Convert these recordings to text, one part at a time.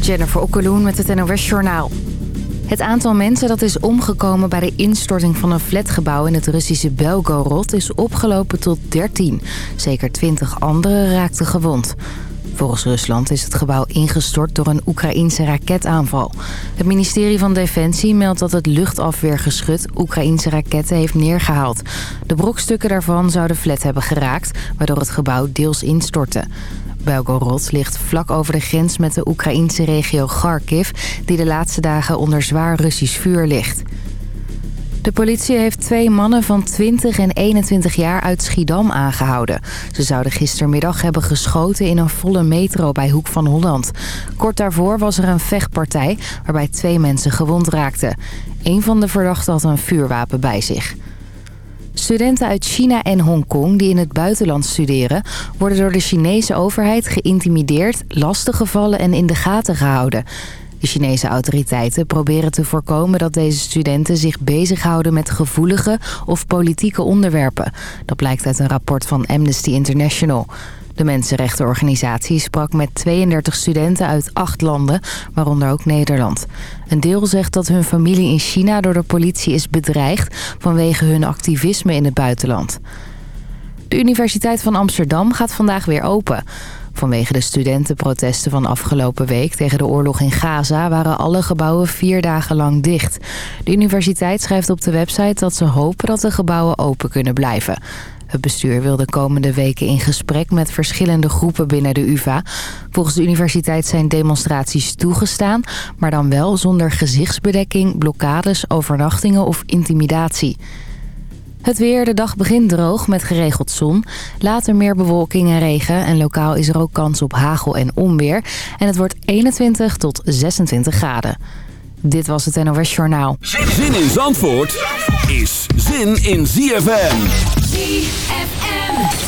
Jennifer Okkeloen met het NOS Journaal. Het aantal mensen dat is omgekomen bij de instorting van een flatgebouw in het Russische Belgorod is opgelopen tot 13. Zeker 20 anderen raakten gewond. Volgens Rusland is het gebouw ingestort door een Oekraïense raketaanval. Het ministerie van Defensie meldt dat het luchtafweergeschut Oekraïense raketten heeft neergehaald. De brokstukken daarvan zouden flat hebben geraakt, waardoor het gebouw deels instortte. Belgorod ligt vlak over de grens met de Oekraïnse regio Kharkiv... die de laatste dagen onder zwaar Russisch vuur ligt. De politie heeft twee mannen van 20 en 21 jaar uit Schiedam aangehouden. Ze zouden gistermiddag hebben geschoten in een volle metro bij Hoek van Holland. Kort daarvoor was er een vechtpartij waarbij twee mensen gewond raakten. Een van de verdachten had een vuurwapen bij zich. Studenten uit China en Hongkong die in het buitenland studeren... worden door de Chinese overheid geïntimideerd, lastiggevallen en in de gaten gehouden. De Chinese autoriteiten proberen te voorkomen dat deze studenten zich bezighouden met gevoelige of politieke onderwerpen. Dat blijkt uit een rapport van Amnesty International. De mensenrechtenorganisatie sprak met 32 studenten uit acht landen, waaronder ook Nederland. Een deel zegt dat hun familie in China door de politie is bedreigd vanwege hun activisme in het buitenland. De Universiteit van Amsterdam gaat vandaag weer open. Vanwege de studentenprotesten van afgelopen week tegen de oorlog in Gaza... waren alle gebouwen vier dagen lang dicht. De universiteit schrijft op de website dat ze hopen dat de gebouwen open kunnen blijven. Het bestuur wil de komende weken in gesprek met verschillende groepen binnen de UvA. Volgens de universiteit zijn demonstraties toegestaan... maar dan wel zonder gezichtsbedekking, blokkades, overnachtingen of intimidatie. Het weer, de dag begint droog met geregeld zon. Later meer bewolking en regen en lokaal is er ook kans op hagel en onweer. En het wordt 21 tot 26 graden. Dit was het NOS Journaal. Zin in Zandvoort is zin in ZFM.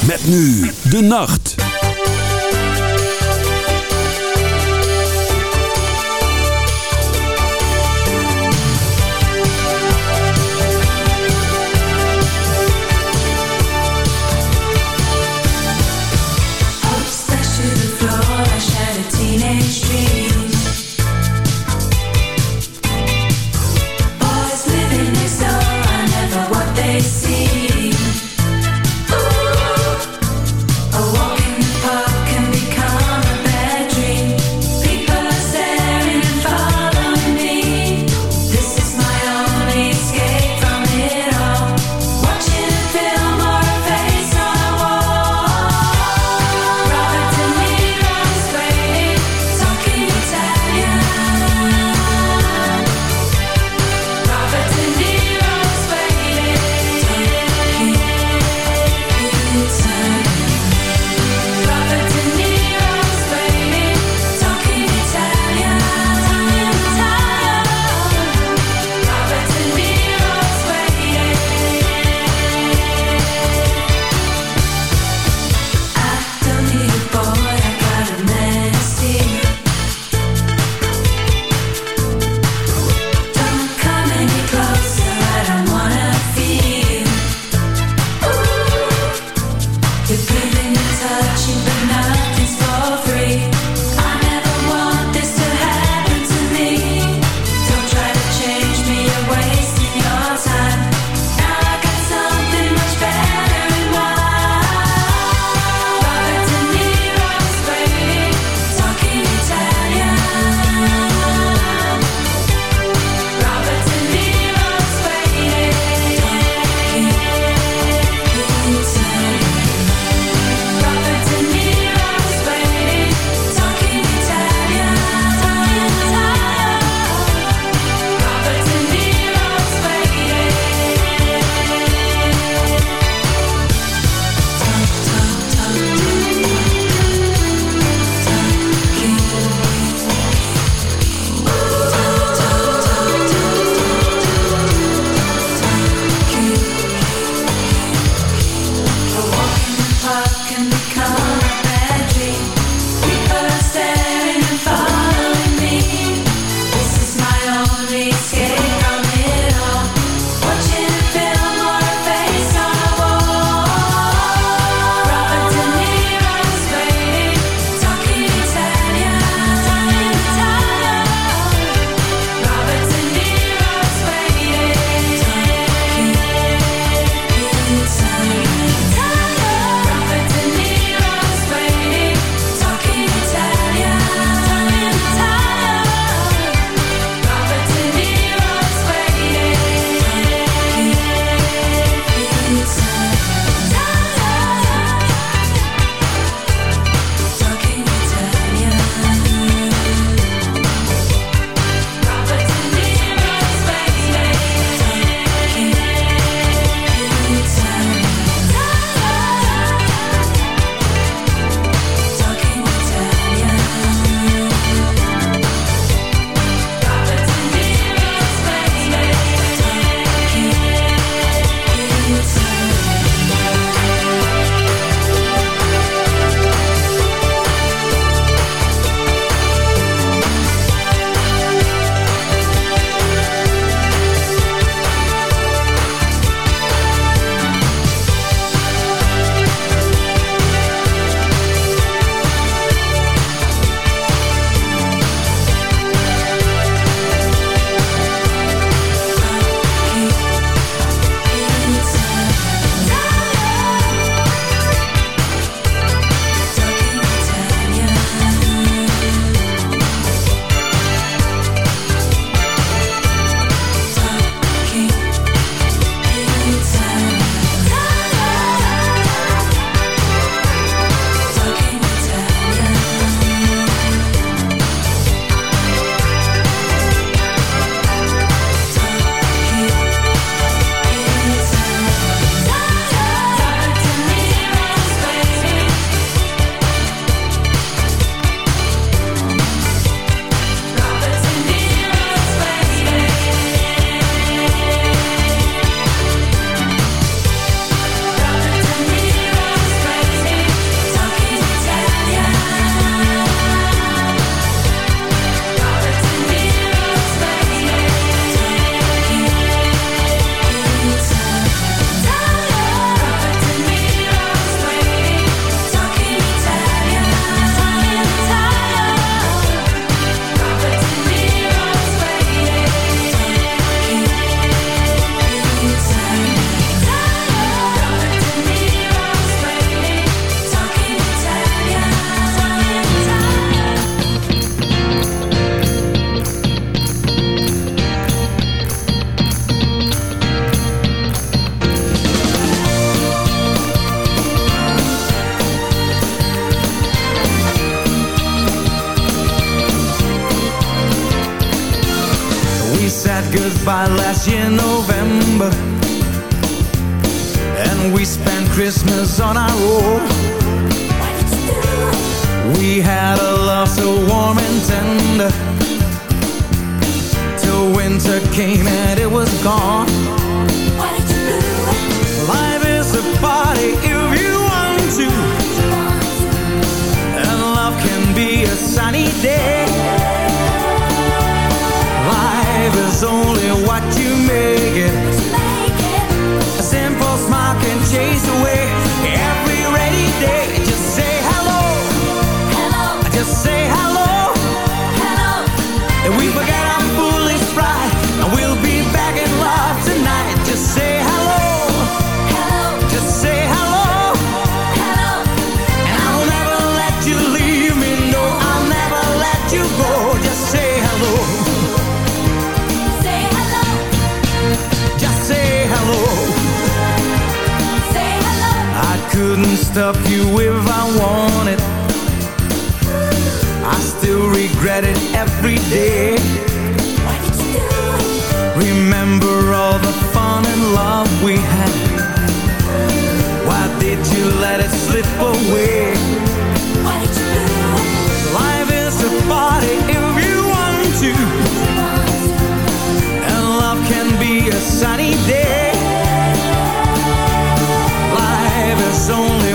Met nu de nacht. did you let it slip away? Life is a party if you want to. And love can be a sunny day. Life is only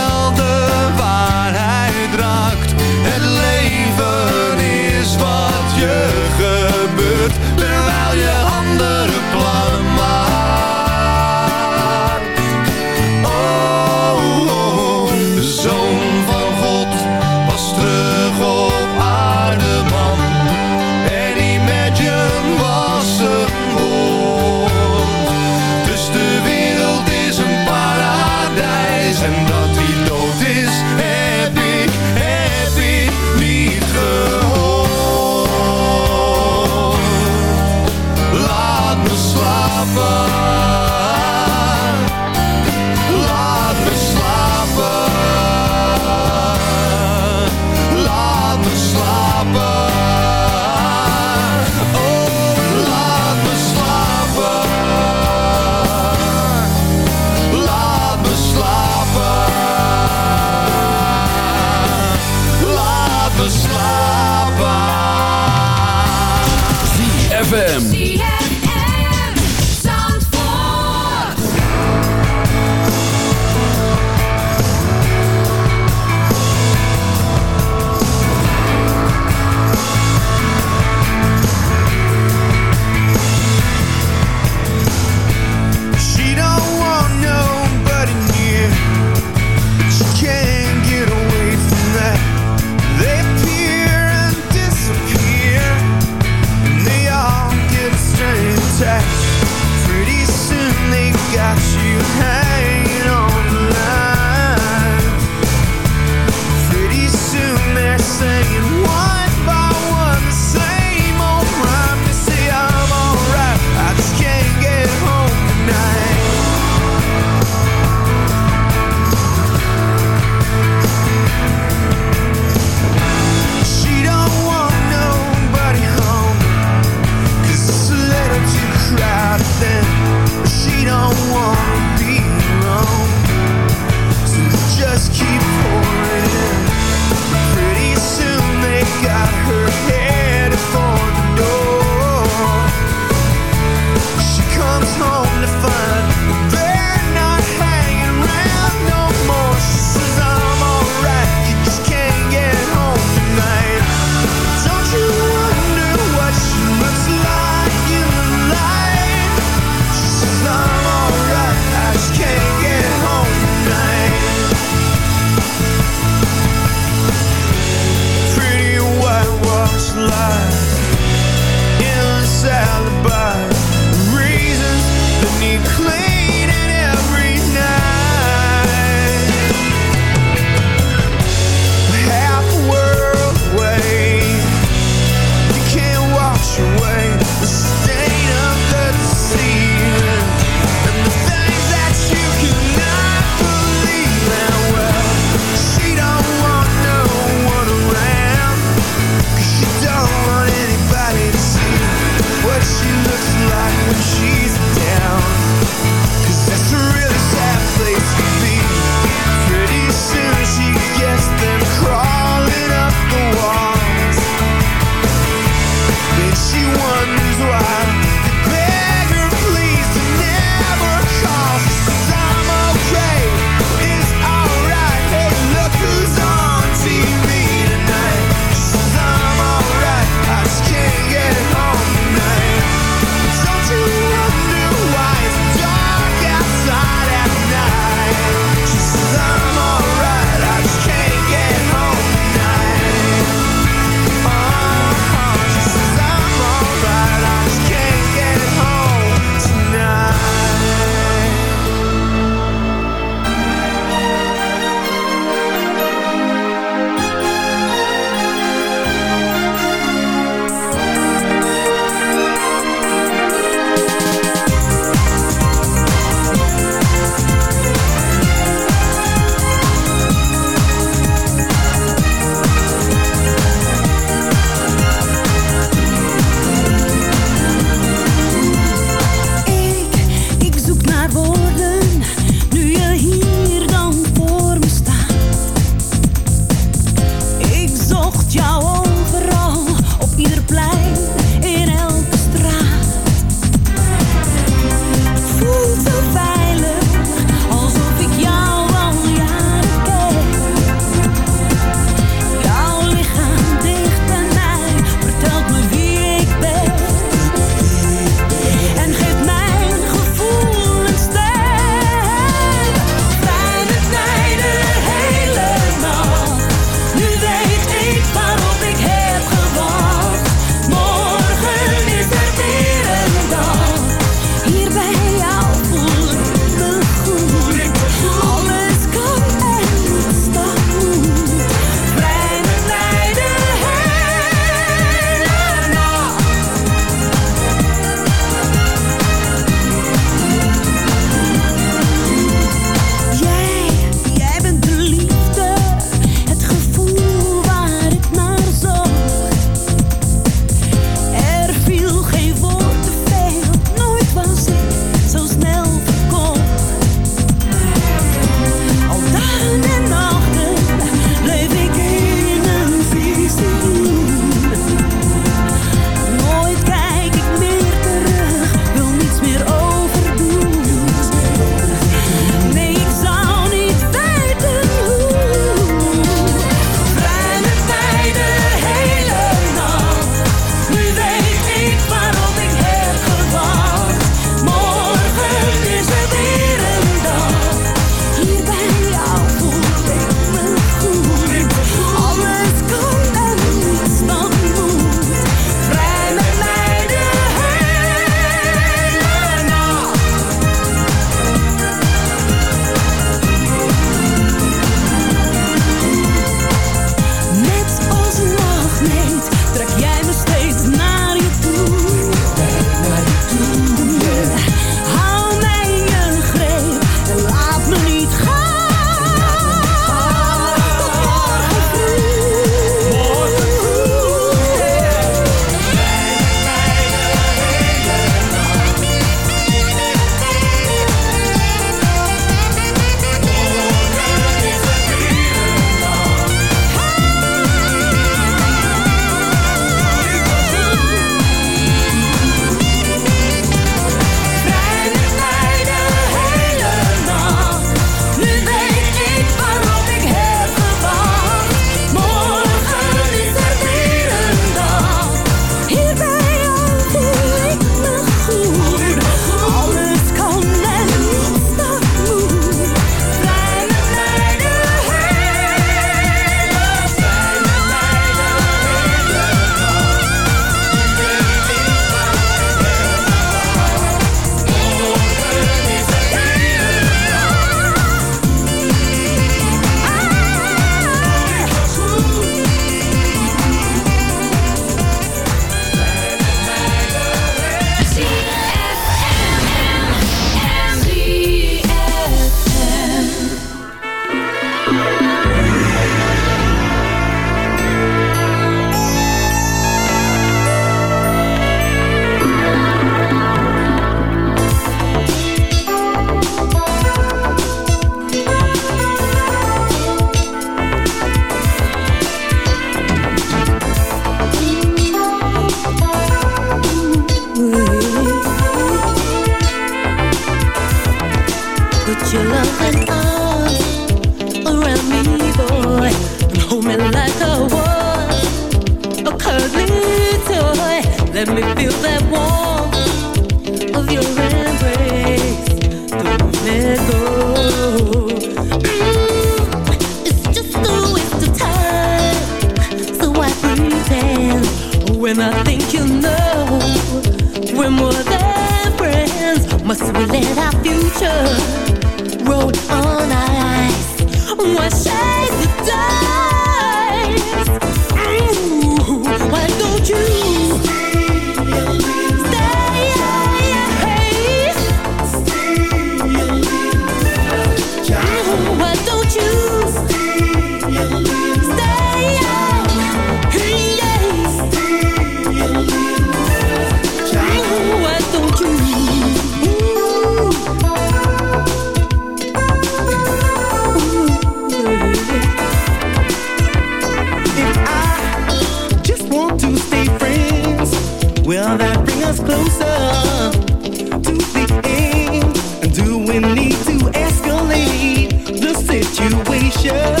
situation?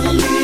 Hallelujah.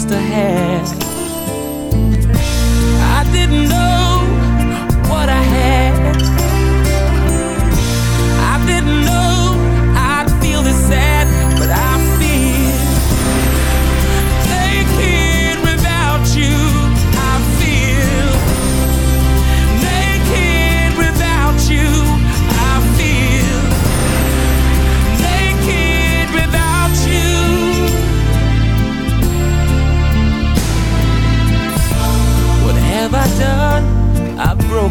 just a hash. I didn't know what I had.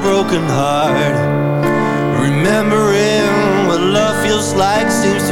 Broken heart. Remembering what love feels like seems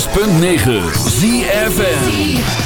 106.9 ZFN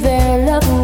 their love.